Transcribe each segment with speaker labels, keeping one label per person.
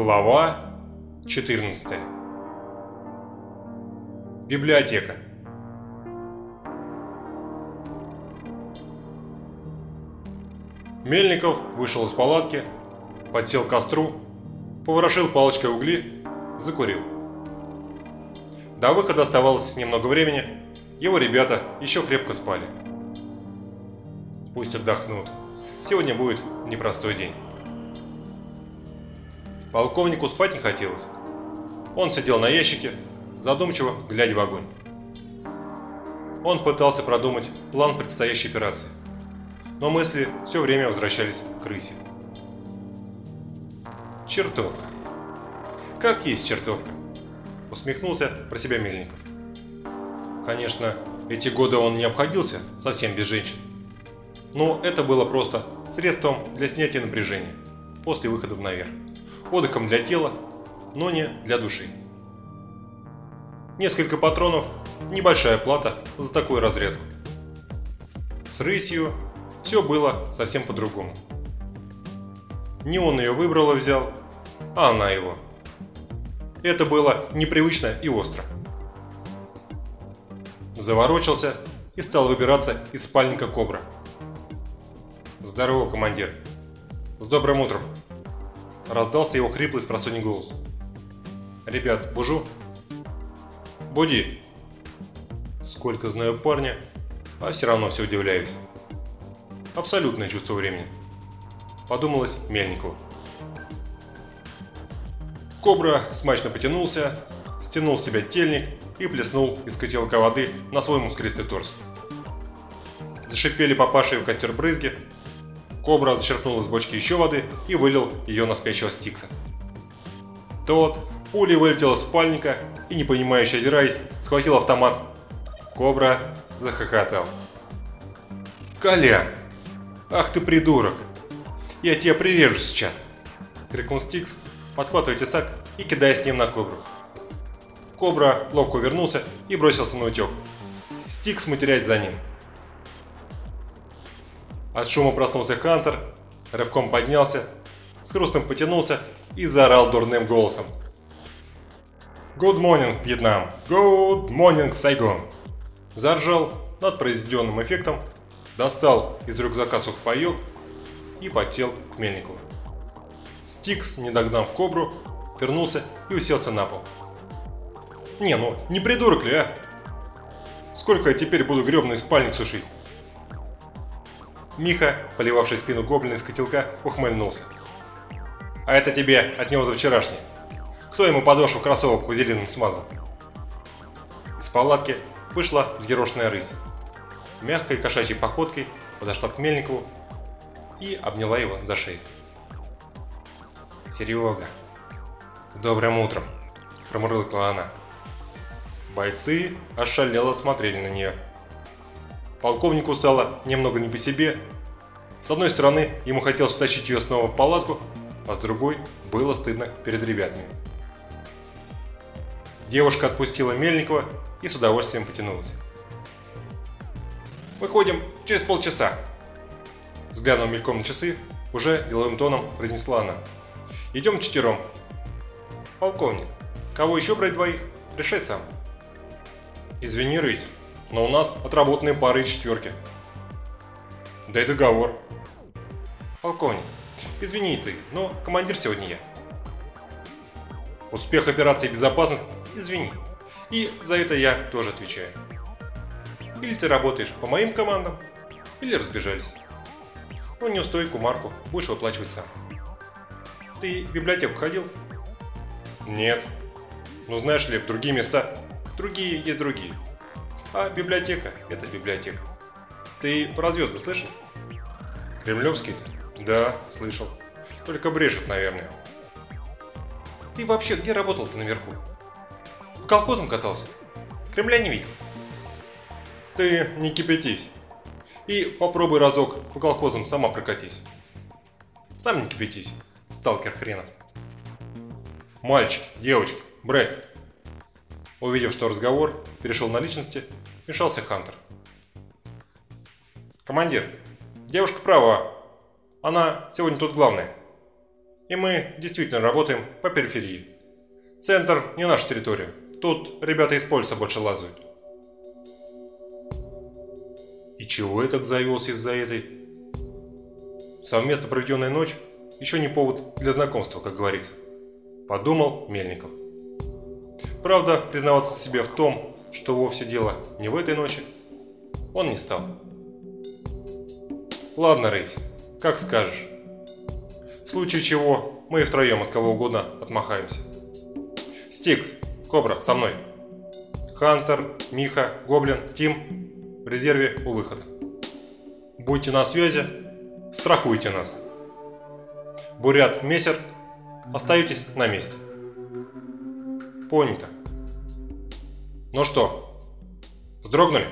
Speaker 1: Глава 14 Библиотека Мельников вышел из палатки, подсел к костру, поворошил палочкой угли, закурил. До выхода оставалось немного времени, его ребята еще крепко спали. Пусть отдохнут. Сегодня будет непростой день. Полковнику спать не хотелось. Он сидел на ящике, задумчиво глядя в огонь. Он пытался продумать план предстоящей операции, но мысли все время возвращались к крысе. Чертовка. Как есть чертовка. Усмехнулся про себя Мельников. Конечно, эти годы он не обходился совсем без женщин. Но это было просто средством для снятия напряжения после выхода наверх. Отдыхом для тела, но не для души. Несколько патронов – небольшая плата за такую разрядку. С рысью все было совсем по-другому. Не он ее выбрал и взял, а она его. Это было непривычно и остро. Заворочился и стал выбираться из спальника кобра. «Здорово, командир!» «С добрым утром!» Раздался его хриплый спросонний голос. «Ребят, бужу?» «Буди!» Сколько знаю парня, а все равно все удивляюсь. Абсолютное чувство времени. Подумалось Мельникову. Кобра смачно потянулся, стянул с себя тельник и плеснул из котелка воды на свой мускулистый торс. Зашипели попавшие в костер брызги, Кобра зачерпнул из бочки еще воды и вылил ее на спящего Стикса. Тот пулей вылетел из спальника и, не понимающе озираясь, схватил автомат. Кобра захохотал. «Колян! Ах ты придурок! Я тебя прирежу сейчас!» Крикнул Стикс, подхватывая тесак и кидая с ним на Кобру. Кобра ловко вернулся и бросился на утек. Стикс матеряет за ним. От шума проснулся Хантер, рывком поднялся, с хрустом потянулся и заорал дурным голосом. «Good morning, Вьетнам! Good morning, Сайгон!» Заржал над произведенным эффектом, достал из рюкзака сухпайок и потел к Мельникову. Стикс, не догнав кобру, вернулся и уселся на пол. «Не, ну не придурок ли, а? Сколько я теперь буду гребный спальник сушить?» Миха, поливавший спину гоблина из котелка, ухмыльнулся. «А это тебе от него за вчерашний. Кто ему подошву кроссовок вазелином смазал?» Из палатки вышла взъерошенная рысь. Мягкой кошачьей походкой подошла к Мельникову и обняла его за шею. «Серега, с добрым утром!» – промурлыкала она. Бойцы ошалело смотрели на нее. Полковнику стало немного не по себе. С одной стороны, ему хотелось втащить ее снова в палатку, а с другой было стыдно перед ребятами. Девушка отпустила Мельникова и с удовольствием потянулась. «Выходим через полчаса», взглянув мельком на часы, уже деловым тоном произнесла она. «Идем четвером». «Полковник, кого еще брать двоих? Решай сам». «Извини, рысь, но у нас отработанные пары и четверки. Дай договор. Полковник, извини ты, но командир сегодня я. Успех операции безопасность, извини. И за это я тоже отвечаю. Или ты работаешь по моим командам, или разбежались. Ну, неустойку, марку будешь выплачивать сам. Ты в библиотеку ходил? Нет. Ну, знаешь ли, в другие места, другие есть другие. А библиотека – это библиотека. Ты про звезды слышал? Кремлевский? Да, слышал. Только брешет, наверное. Ты вообще где работал-то наверху? В колхозом катался? Кремля не видел? Ты не кипятись. И попробуй разок по колхозам сама прокатись. Сам не кипятись, сталкер хренов. Мальчик, девочки, брат. Увидев, что разговор перешел на личности, вмешался Хантер. «Командир, девушка права. Она сегодня тут главная». И мы действительно работаем по периферии. Центр не наша территория. Тут ребята из Польса больше лазают. И чего я так завелся из-за этой? Совместно проведенная ночь еще не повод для знакомства, как говорится. Подумал Мельников. Правда, признаваться себе в том, что вовсе дело не в этой ночи, он не стал. Ладно, Рейс, как скажешь. В случае чего мы и втроем от кого угодно отмахаемся. Стикс, Кобра, со мной. Хантер, Миха, Гоблин, Тим в резерве у выхода. Будьте на связи, страхуйте нас. Бурят, Мессер, остаетесь на месте. Понято. Ну что, вздрогнули?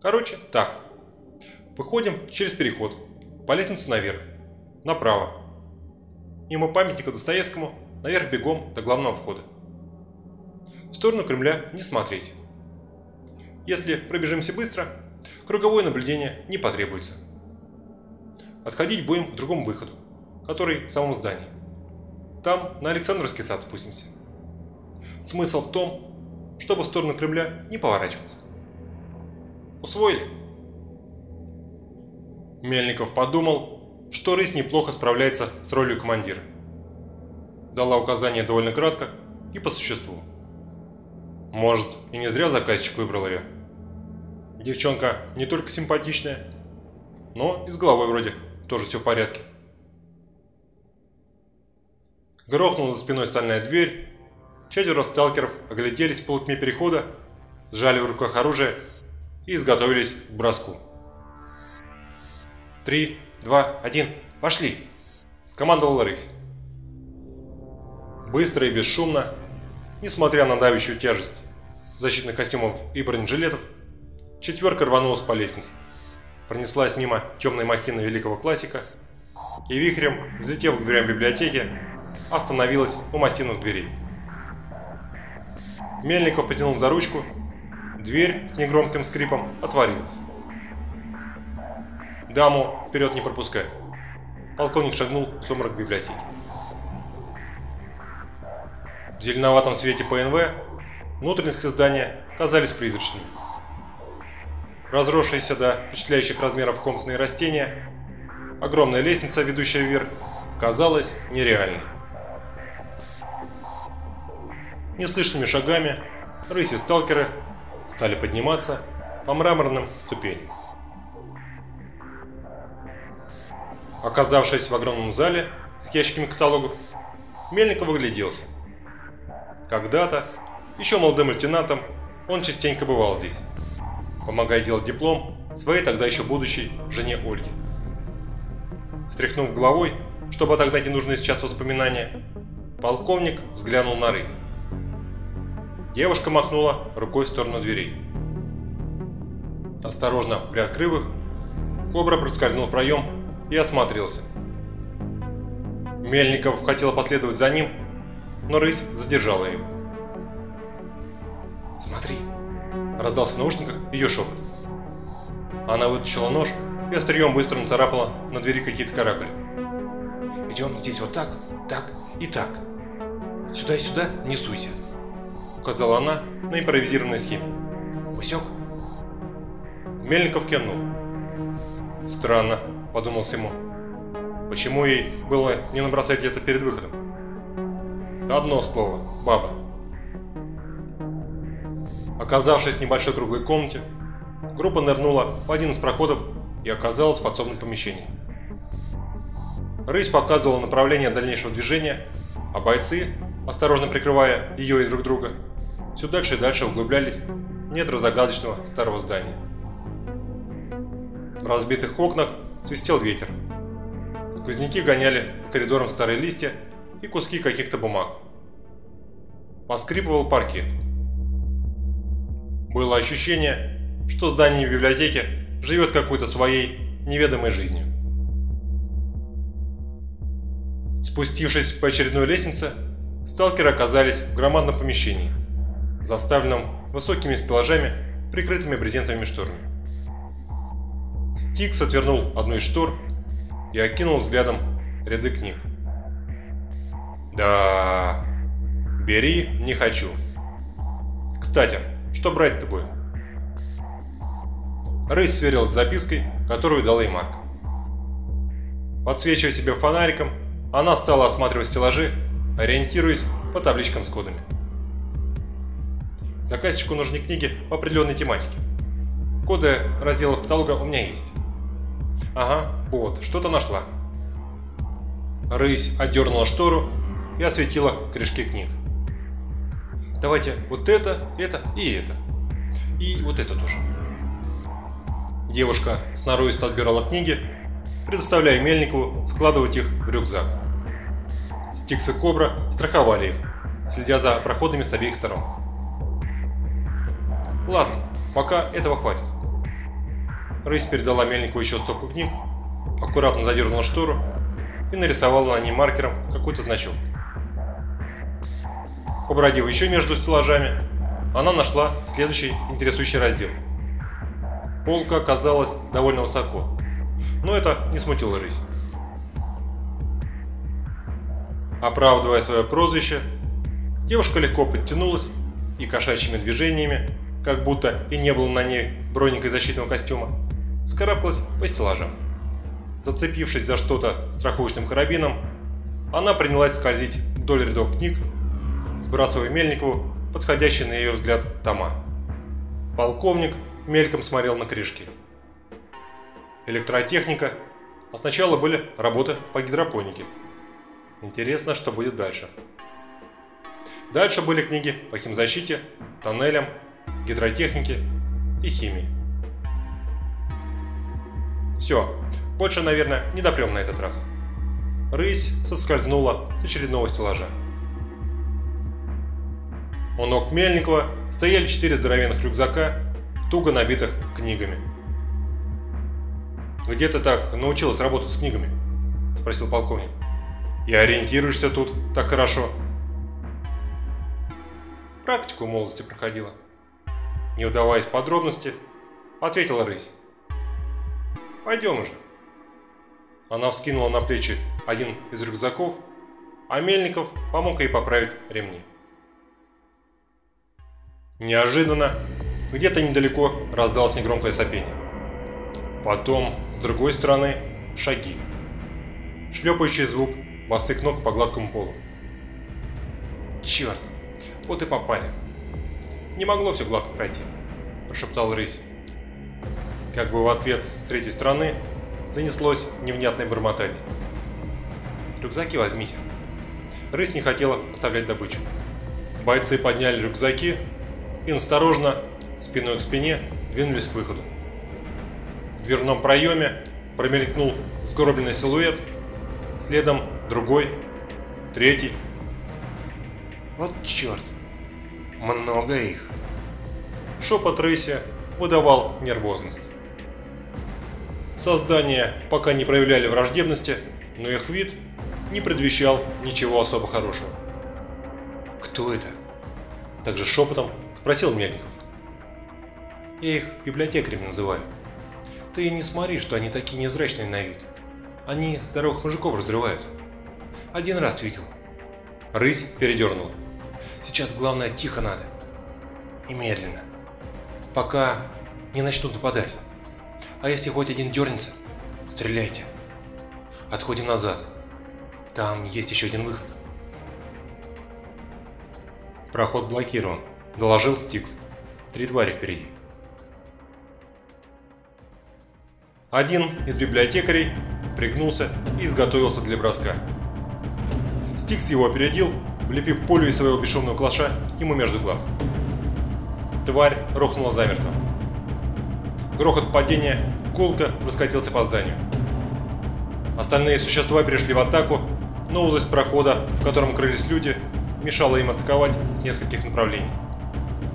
Speaker 1: Короче, так. Выходим через переход, по лестнице наверх, направо. Мимо памятника Достоевскому, наверх бегом до главного входа. В сторону Кремля не смотреть. Если пробежимся быстро, круговое наблюдение не потребуется. Отходить будем к другому выходу, который в самом здании. Там на Александровский сад спустимся. Смысл в том, чтобы в сторону Кремля не поворачиваться. Усвоили? Мельников подумал, что рысь неплохо справляется с ролью командира. Дала указание довольно кратко и по существу. Может, и не зря заказчик выбрал ее. Девчонка не только симпатичная, но и с головой вроде тоже все в порядке. Грохнула за спиной стальная дверь. Четверо сталкеров огляделись в полутьме перехода, сжали в руках оружие и изготовились к броску. «Три, два, один, пошли!» – скомандовал рысь. Быстро и бесшумно, несмотря на давящую тяжесть защитных костюмов и бронежилетов, четверка рванулась по лестнице, пронеслась мимо темной махины великого классика и вихрем, взлетев к дверям библиотеки, остановилась у массивных дверей. Мельников потянул за ручку, дверь с негромким скрипом отворилась. «Даму вперед не пропускай!» Полковник шагнул в сумрак библиотеки. В зеленоватом свете ПНВ внутренности здания казались призрачными. Разросшиеся до впечатляющих размеров комнатные растения, огромная лестница, ведущая вверх, казалась нереальной. Неслышными шагами рыси-сталкеры стали подниматься по мраморным ступеням. Оказавшись в огромном зале с ящиками каталогов, Мельников выгляделся. Когда-то, еще молодым лейтенантом, он частенько бывал здесь, помогая делать диплом своей тогда еще будущей жене Ольге. Встряхнув головой, чтобы отогнать ненужные сейчас воспоминания, полковник взглянул на рысь. Девушка махнула рукой в сторону дверей. Осторожно приоткрыв их, Кобра проскользнул в проем и осмотрелся. Мельников хотел последовать за ним, но рысь задержала его. «Смотри!» – раздался в наушниках ее шепот. Она вытащила нож и острием быстро нацарапала на двери какие-то каракули. «Идем здесь вот так, так и так. Сюда и сюда не суйся указала она на импровизированной схеме. «Усек?» Мельников кивнул. «Странно», – подумал ему. «Почему ей было не набросать это перед выходом?» Одно слово – баба. Оказавшись в небольшой круглой комнате, группа нырнула в один из проходов и оказалась в подсобном помещении. Рысь показывала направление дальнейшего движения, а бойцы, осторожно прикрывая ее и друг друга, все дальше и дальше углублялись в недра загадочного старого здания. В разбитых окнах свистел ветер. Сквозняки гоняли по коридорам старые листья и куски каких-то бумаг. Поскрипывал паркет. Было ощущение, что здание библиотеки живет какой-то своей неведомой жизнью. Спустившись по очередной лестнице, сталкеры оказались в громадном помещении – заставленном высокими стеллажами, прикрытыми брезентовыми шторами. Стикс отвернул одну из штор и окинул взглядом ряды книг. Да, бери, не хочу. Кстати, что брать-то будем? Рысь сверил с запиской, которую дал ей Марк. Подсвечивая себе фонариком, она стала осматривать стеллажи, ориентируясь по табличкам с кодами. Заказчику нужны книги по определенной тематике. Коды разделов каталога у меня есть. Ага, вот, что-то нашла. Рысь отдернула штору и осветила корешки книг. Давайте вот это, это и это. И вот это тоже. Девушка сноровисто отбирала книги, предоставляя Мельникову складывать их в рюкзак. Стикс и Кобра страховали их, следя за проходами с обеих сторон. Ладно, пока этого хватит. Рысь передала Мельникову еще стопку книг, аккуратно задернула штору и нарисовала на ней маркером какой-то значок. Побродив еще между стеллажами, она нашла следующий интересующий раздел. Полка оказалась довольно высоко, но это не смутило рысь. Оправдывая свое прозвище, девушка легко подтянулась и кошачьими движениями, как будто и не было на ней броника защитного костюма, скарабкалась по стеллажам. Зацепившись за что-то страховочным карабином, она принялась скользить вдоль рядов книг, сбрасывая Мельникову подходящий на ее взгляд тома. Полковник мельком смотрел на крышки. Электротехника, а сначала были работы по гидропонике. Интересно, что будет дальше. Дальше были книги по химзащите, тоннелям, гидротехнике и химии. Все, больше, наверное, не допрем на этот раз. Рысь соскользнула с очередного стеллажа. У ног Мельникова стояли четыре здоровенных рюкзака, туго набитых книгами. «Где ты так научилась работать с книгами?» – спросил полковник. «И ориентируешься тут так хорошо?» «Практику в молодости проходила». Не удаваясь подробности, ответила рысь. «Пойдем уже». Она вскинула на плечи один из рюкзаков, а Мельников помог ей поправить ремни. Неожиданно, где-то недалеко раздалось негромкое сопение. Потом, с другой стороны, шаги. Шлепающий звук босых ног по гладкому полу. «Черт, вот и попали. Не могло все гладко пройти», – прошептал рысь. Как бы в ответ с третьей стороны донеслось невнятное бормотание. «Рюкзаки возьмите». Рысь не хотела оставлять добычу. Бойцы подняли рюкзаки и осторожно, спиной к спине, двинулись к выходу. В дверном проеме промелькнул сгорбленный силуэт, следом другой, третий. Вот черт, много их. Шепот Рыси выдавал нервозность. Создания пока не проявляли враждебности, но их вид не предвещал ничего особо хорошего. «Кто это?» Также шепотом Спросил Мельников. Я их библиотекарями называю. Ты не смотри, что они такие невзрачные на вид. Они здоровых мужиков разрывают. Один раз видел. Рысь передернула. Сейчас главное тихо надо. И медленно. Пока не начнут нападать. А если хоть один дернется, стреляйте. Отходим назад. Там есть еще один выход. Проход блокирован. – доложил Стикс. «Три твари впереди». Один из библиотекарей пригнулся и изготовился для броска. Стикс его опередил, влепив полю из своего бесшумного клаша ему между глаз. Тварь рухнула замертво. Грохот падения гулко раскатился по зданию. Остальные существа перешли в атаку, но узость прохода, в котором крылись люди, мешала им атаковать с нескольких направлений.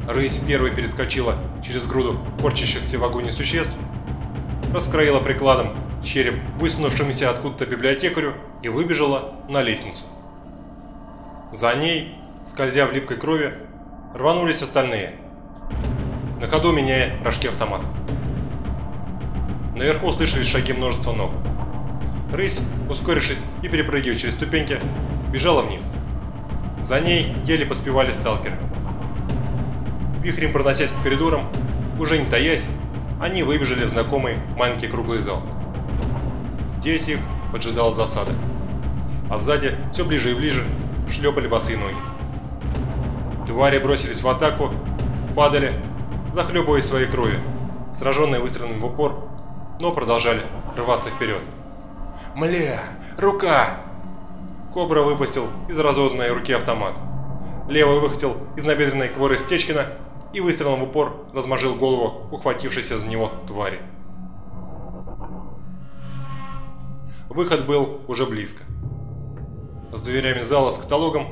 Speaker 1: Рысь первой перескочила через груду корчащихся в агоне существ, раскроила прикладом череп высунувшемуся откуда-то библиотекарю и выбежала на лестницу. За ней, скользя в липкой крови, рванулись остальные, на ходу меняя рожки автоматов. Наверху слышались шаги множества ног. Рысь, ускорившись и перепрыгивая через ступеньки, бежала вниз. За ней еле поспевали сталкеры. Вихрем проносясь по коридорам, уже не таясь, они выбежали в знакомый маленький круглый зал. Здесь их поджидала засада. А сзади, все ближе и ближе, шлепали босые ноги. Твари бросились в атаку, падали, захлебываясь своей крови, сраженные выстрелами в упор, но продолжали рваться вперед. «Мля! Рука!» Кобра выпустил из разодранной руки автомат. Левый выхватил из набедренной кобуры Стечкина и выстрелом в упор размажил голову ухватившейся за него твари. Выход был уже близко. С дверями зала с каталогом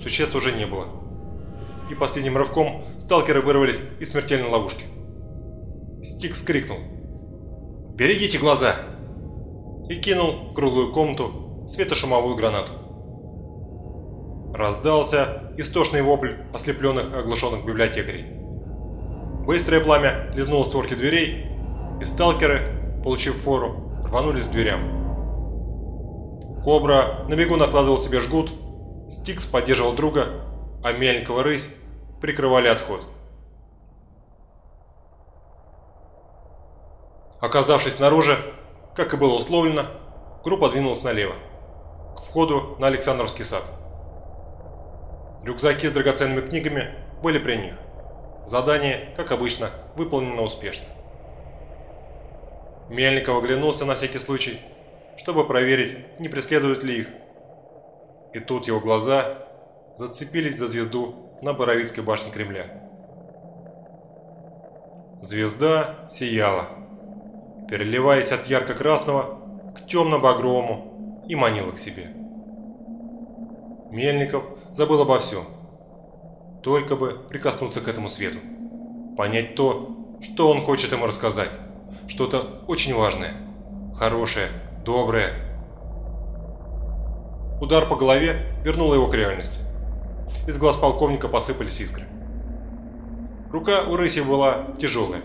Speaker 1: существ уже не было. И последним рывком сталкеры вырвались из смертельной ловушки. Стикс крикнул «Берегите глаза!» и кинул в круглую комнату светошумовую гранату. Раздался истошный вопль ослепленных и оглушенных библиотекарей. Быстрое пламя лизнуло створки дверей, и сталкеры, получив фору, рванулись к дверям. Кобра на бегу накладывал себе жгут, Стикс поддерживал друга, а Мельникова рысь прикрывали отход. Оказавшись снаружи, как и было условлено, группа двинулась налево, к входу на Александровский сад. Рюкзаки с драгоценными книгами были при них. Задание, как обычно, выполнено успешно. Мельников оглянулся на всякий случай, чтобы проверить, не преследуют ли их. И тут его глаза зацепились за звезду на Боровицкой башне Кремля. Звезда сияла переливаясь от ярко-красного к темно-багровому и манила к себе. Мельников забыл обо всем. Только бы прикоснуться к этому свету. Понять то, что он хочет ему рассказать. Что-то очень важное, хорошее, доброе. Удар по голове вернул его к реальности. Из глаз полковника посыпались искры. Рука у рыси была тяжелая,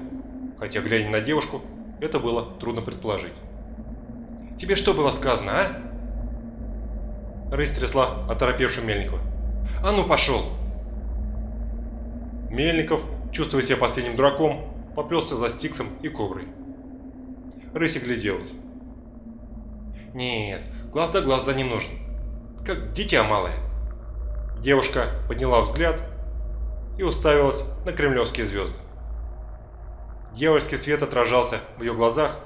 Speaker 1: хотя, глядя на девушку, это было трудно предположить. «Тебе что было сказано, а?» Рысь трясла оторопевшую Мельникова. «А ну пошел!» Мельников, чувствуя себя последним дураком, поплелся за Стиксом и Коброй. Рысь огляделась. «Нет, глаз да глаз за ним нужен. Как дитя малое». Девушка подняла взгляд и уставилась на кремлевские звезды. Дьявольский свет отражался в ее глазах,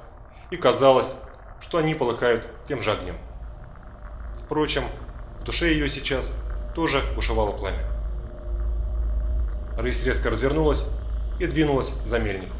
Speaker 1: и казалось, что они полыхают тем же огнем. Впрочем, в душе ее сейчас тоже бушевало пламя. Рысь резко развернулась и двинулась за мельником.